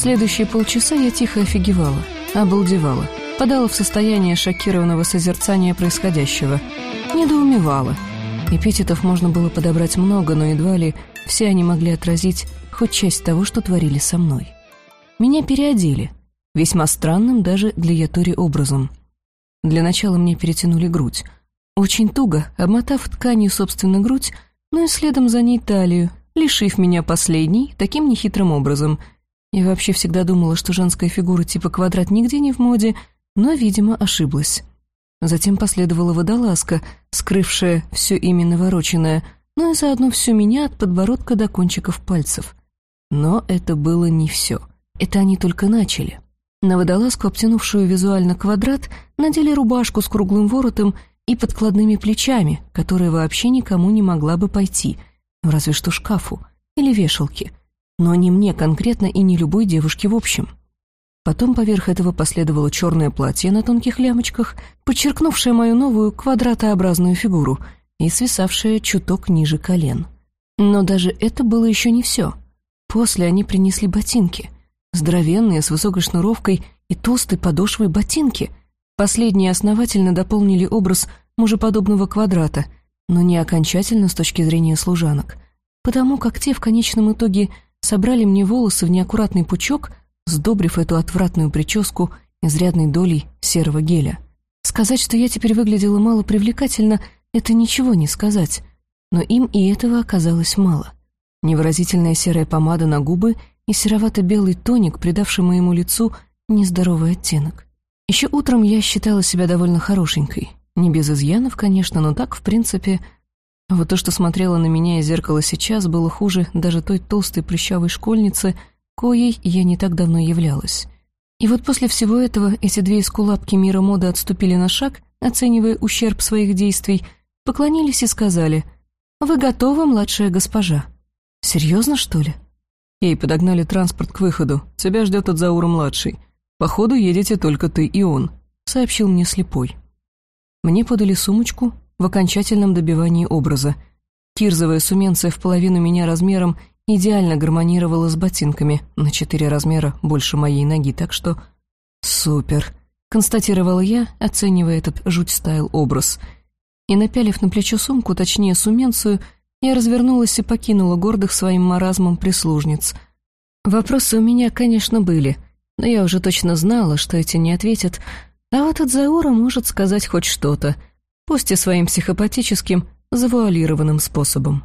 Следующие полчаса я тихо офигевала, обалдевала, подала в состояние шокированного созерцания происходящего, недоумевала. Эпитетов можно было подобрать много, но едва ли все они могли отразить хоть часть того, что творили со мной. Меня переодели, весьма странным даже для Ятори образом. Для начала мне перетянули грудь. Очень туго, обмотав тканью собственно грудь, но и следом за ней талию, лишив меня последней таким нехитрым образом. Я вообще всегда думала, что женская фигура типа квадрат нигде не в моде, но, видимо, ошиблась. Затем последовала водолазка, скрывшая все именно вороченное, но и заодно всю меня от подбородка до кончиков пальцев. Но это было не все. Это они только начали. На водолазку, обтянувшую визуально квадрат, надели рубашку с круглым воротом и подкладными плечами, которая вообще никому не могла бы пойти — разве что шкафу или вешалке, но не мне конкретно и не любой девушке в общем. Потом поверх этого последовало черное платье на тонких лямочках, подчеркнувшее мою новую квадратообразную фигуру и свисавшее чуток ниже колен. Но даже это было еще не все. После они принесли ботинки. Здоровенные, с высокой шнуровкой и толстой подошвой ботинки. Последние основательно дополнили образ мужеподобного квадрата — но не окончательно с точки зрения служанок, потому как те в конечном итоге собрали мне волосы в неаккуратный пучок, сдобрив эту отвратную прическу изрядной долей серого геля. Сказать, что я теперь выглядела мало привлекательно, это ничего не сказать, но им и этого оказалось мало. Невыразительная серая помада на губы и серовато-белый тоник, придавший моему лицу нездоровый оттенок. Еще утром я считала себя довольно хорошенькой, не без изъянов, конечно, но так, в принципе... вот то, что смотрело на меня из зеркала сейчас, было хуже даже той толстой прыщавой школьницы, коей я не так давно являлась. И вот после всего этого эти две эскулапки мира моды отступили на шаг, оценивая ущерб своих действий, поклонились и сказали «Вы готовы, младшая госпожа?» «Серьезно, что ли?» «Ей, подогнали транспорт к выходу. Тебя ждет Адзаура-младший. Походу, едете только ты и он», — сообщил мне слепой. Мне подали сумочку в окончательном добивании образа. Кирзовая суменция в половину меня размером идеально гармонировала с ботинками на четыре размера больше моей ноги, так что... «Супер!» — констатировала я, оценивая этот жуть-стайл-образ. И, напялив на плечо сумку, точнее суменцию, я развернулась и покинула гордых своим маразмом прислужниц. Вопросы у меня, конечно, были, но я уже точно знала, что эти не ответят, а вот от Заура может сказать хоть что-то, пусть и своим психопатическим, завуалированным способом.